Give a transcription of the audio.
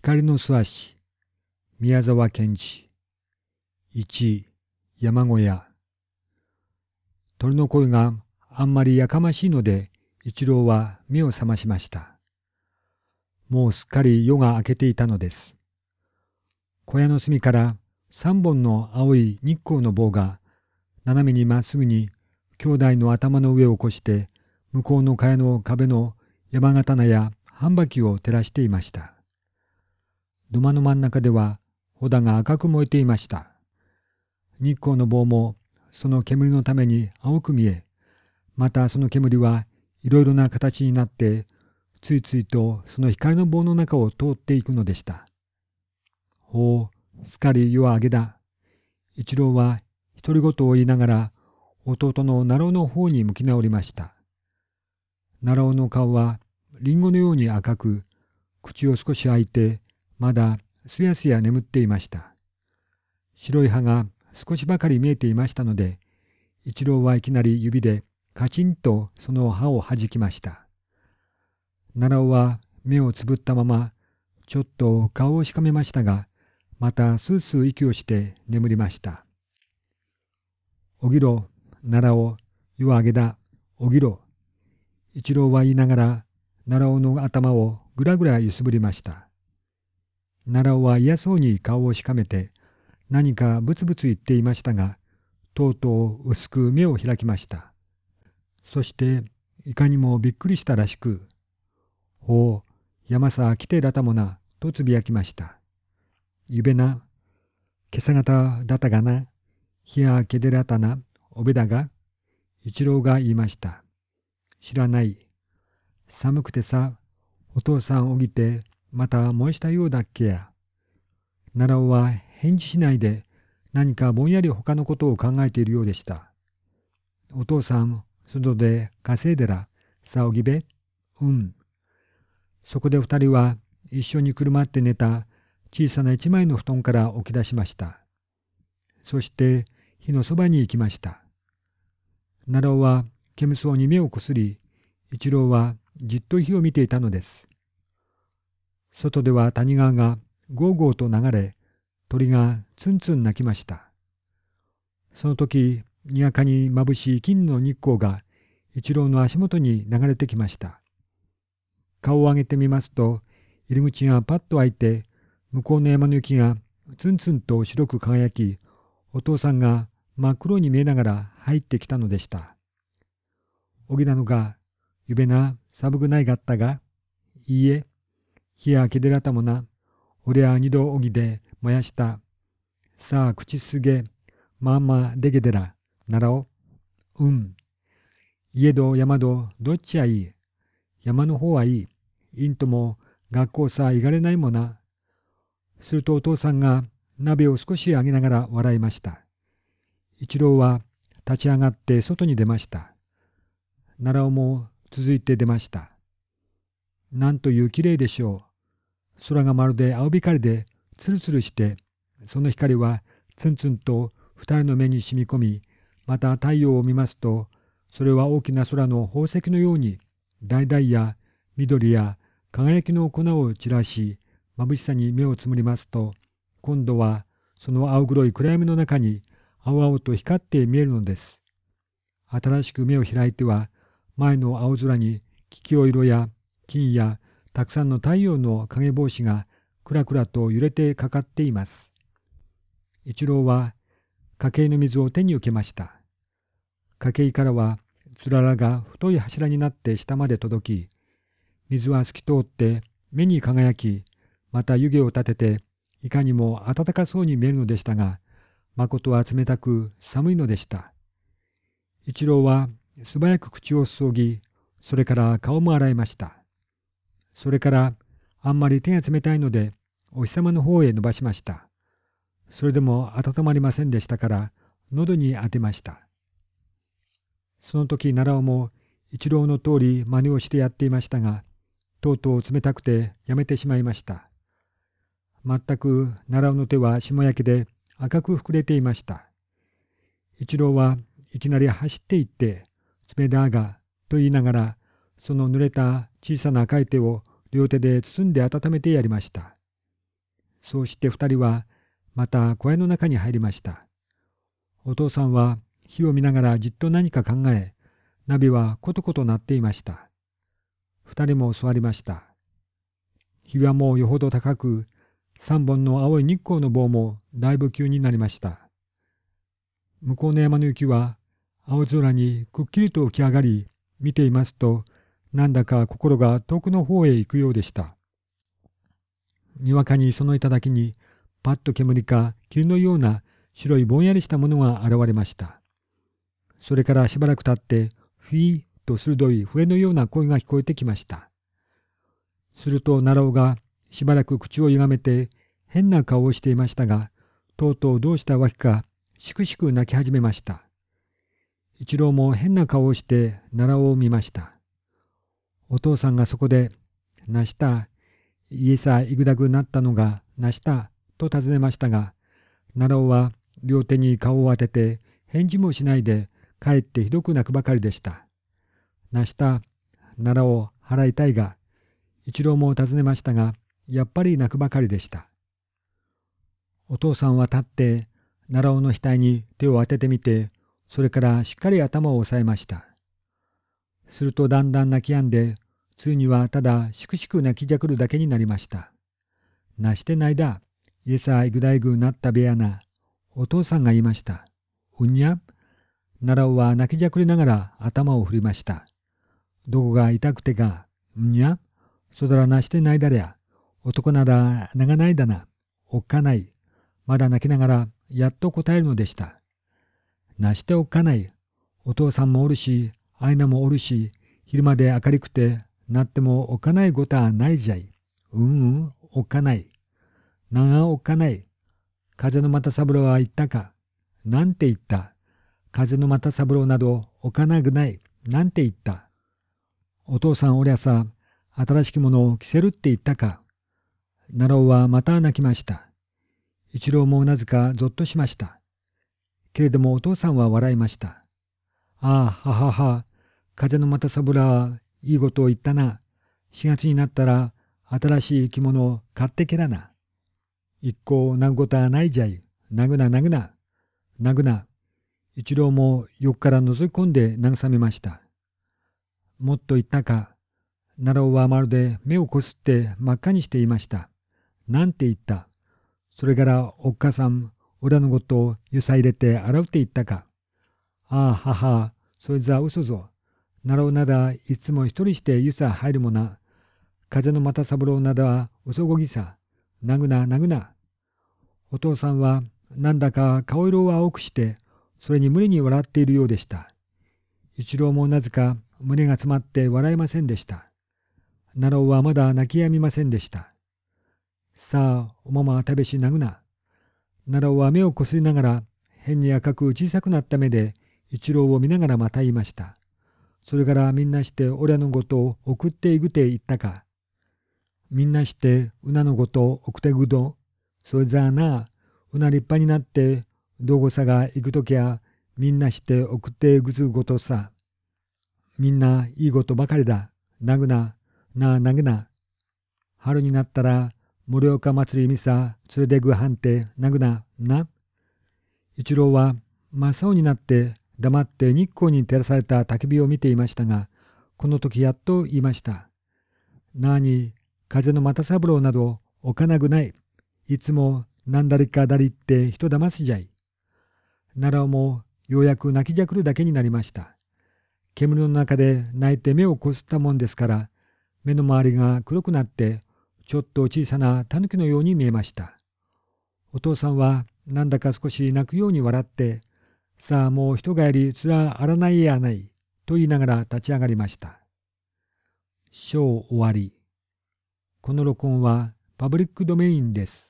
光の素足。宮沢賢治。1山小屋。鳥の声があんまりやかましいので一郎は目を覚ましました。もうすっかり夜が明けていたのです。小屋の隅から三本の青い日光の棒が斜めにまっすぐに兄弟の頭の上を越して向こうの茅の壁の山刀や半ばきを照らしていました。土間の真ん中では穂が赤く燃えていました。日光の棒もその煙のために青く見え、またその煙はいろいろな形になって、ついついとその光の棒の中を通っていくのでした。ほう、すっかり夜は明けだ。一郎は独り言を言いながら弟の奈良の方に向き直りました。奈良の顔はリンゴのように赤く、口を少し開いてまだすやすや眠っていました。白い歯が少しばかり見えていましたので、一郎はいきなり指でカチンとその歯をはじきました。奈良は目をつぶったまま、ちょっと顔をしかめましたが、またスースー息をして眠りました。おぎろ、奈良を、夜明けだ、おぎろ。一郎は言いながら、奈良尾の頭をぐらぐら揺すぶりました。奈良は嫌そうに顔をしかめて何かブツブツ言っていましたがとうとう薄く目を開きました。そしていかにもびっくりしたらしく「ほう山さ来てだたもな」とつぶやきましたゆべな今朝方だったがな。日やけでらたな。おべだが一郎が言いました知らない。寒くてさお父さん起きてまた燃したようだっけや。奈良尾は返事しないで何かぼんやり他のことを考えているようでした。お父さん、外で稼いでら、さおぎべ？うん。そこで二人は一緒に車って寝た小さな一枚の布団から起き出しました。そして火のそばに行きました。奈良尾は煙そうに目をこすり、一郎はじっと火を見ていたのです。外では谷川がゴーゴーと流れ、鳥がツンツン鳴きました。その時、にやかにまぶしい金の日光が一郎の足元に流れてきました。顔を上げてみますと、入り口がパッと開いて、向こうの山の雪がツンツンと白く輝き、お父さんが真っ黒に見えながら入ってきたのでした。おぎなのが、ゆべな、寒くないがったが、いいえ、火やけでらたもな、俺は二度おぎで燃やした。さあ、口すげ、まあまあでげでら、ならお。うん。家ど山どどっちやい？い。山の方はいい。いんとも学校さいがれないもな。するとお父さんが鍋を少し上げながら笑いました。一郎は立ち上がって外に出ました。奈良尾も続いて出ました。なんというきれいでしょう。空がまるで青光でツルツルして、その光はツンツンと二人の目に染み込み、また太陽を見ますと、それは大きな空の宝石のように、橙や緑や輝きの粉を散らし、眩しさに目をつむりますと、今度はその青黒い暗闇の中に青々と光って見えるのです。新しく目を開いては、前の青空に桔梗色や金やたくさんの太陽の影帽子がくらくらと揺れてかかっています。一郎は家計の水を手に受けました。家計からはつららが太い柱になって下まで届き、水は透き通って目に輝き、また湯気を立てていかにも暖かそうに見えるのでしたが、まことは冷たく寒いのでした。一郎は素早く口を注ぎ、それから顔も洗いました。それからあんまり手が冷たいのでお日様の方へ伸ばしました。それでも温まりませんでしたから喉に当てました。その時奈良尾も一郎の通り真似をしてやっていましたが、とうとう冷たくてやめてしまいました。全く奈良尾の手は霜焼けで赤く膨れていました。一郎はいきなり走っていって、冷だがと言いながら、その濡れた小さな赤い手を両手で包んで温めてやりました。そうして二人はまた小屋の中に入りました。お父さんは火を見ながらじっと何か考え、ナビはコトコト鳴っていました。二人も座りました。日はもうよほど高く、三本の青い日光の棒もだいぶ急になりました。向こうの山の雪は青空にくっきりと浮き上がり、見ていますと、なんだか心が遠くの方へ行くようでした。にわかにその頂に、パッと煙か霧のような白いぼんやりしたものが現れました。それからしばらく経って、フィーと鋭い笛のような声が聞こえてきました。すると奈良尾がしばらく口をゆがめて変な顔をしていましたが、とうとうどうしたわけか、しくしく泣き始めました。一郎も変な顔をして奈良を見ました。お父さんがそこで、なした、家さいぐだぐなったのがなした、と尋ねましたが、奈良は両手に顔を当てて返事もしないでかえってひどく泣くばかりでした。なした、奈良を払いたいが、一郎も尋ねましたが、やっぱり泣くばかりでした。お父さんは立って、奈良尾の額に手を当ててみて、それからしっかり頭を押さえました。するとだんだん泣き止んで、ついにはただしくしく泣きじゃくるだけになりました。なしてないだ、イエサイグダイグなったべやな、お父さんが言いました。うんにゃ奈良は泣きじゃくりながら頭を振りました。どこが痛くてか、うんにゃそだらなしてないだりゃ。男なら長ないだな。おっかない。まだ泣きながらやっと答えるのでした。なしておっかない。お父さんもおるし、アイナもおるし、昼まで明るくて、なってもおかないことはないじゃい。うんうん、おかない。なんあおかない。風の又三郎は言ったか。なんて言った。風の又三郎などおかなぐない。なんて言った。お父さんおりゃさ、新しきものを着せるって言ったか。奈良はまた泣きました。一郎もなぜかぞっとしました。けれどもお父さんは笑いました。ああ、ははは、風の又三郎はいいことを言ったな。4月になったら新しい着物を買ってけらな。一向なぐことはないじゃい。なぐななぐな。なぐな。一郎も横から覗き込んで慰めました。もっと言ったか。奈良はまるで目をこすって真っ赤にしていました。なんて言った。それからおっかさん、裏のことをゆさ入れて洗うって言ったか。ああ、母、そいつは嘘ぞ。なろうなだ、いつも一人してゆさ入るもな。風の又三郎なだは嘘ごぎさ。なぐな、なぐな。お父さんはなんだか顔色を青くして、それに無理に笑っているようでした。一郎もなぜか胸が詰まって笑えませんでした。奈良はまだ泣き止みませんでした。さあ、おまま食べしなぐな。奈良は目をこすりながら変に赤く小さくなった目で一郎を見ながらまた言いました。それからみんなして俺のことを送っていくて言ったか。みんなしてうなのことを送ってぐど。それじゃあな、うな立派になってどこさが行くときはみんなして送ってぐつことさ。みんないいことばかりだ。なぐな、なあなぐな。春になったら盛岡祭りみさ、連れてぐはんて、なぐな、な。一郎は真っ青になって黙って日光に照らされた焚き火を見ていましたが、この時やっと言いました。なあに、風の又三郎などおかなぐない。いつも何だりかだりって人騙すじゃい。奈良もようやく泣きじゃくるだけになりました。煙の中で泣いて目をこすったもんですから、目の周りが黒くなってちょっと小さなタヌキのように見えました。お父さんはなんだか少し泣くように笑って、さあもう人がやりつらあらないやない、と言いながら立ち上がりました。章終わり。この録音はパブリックドメインです。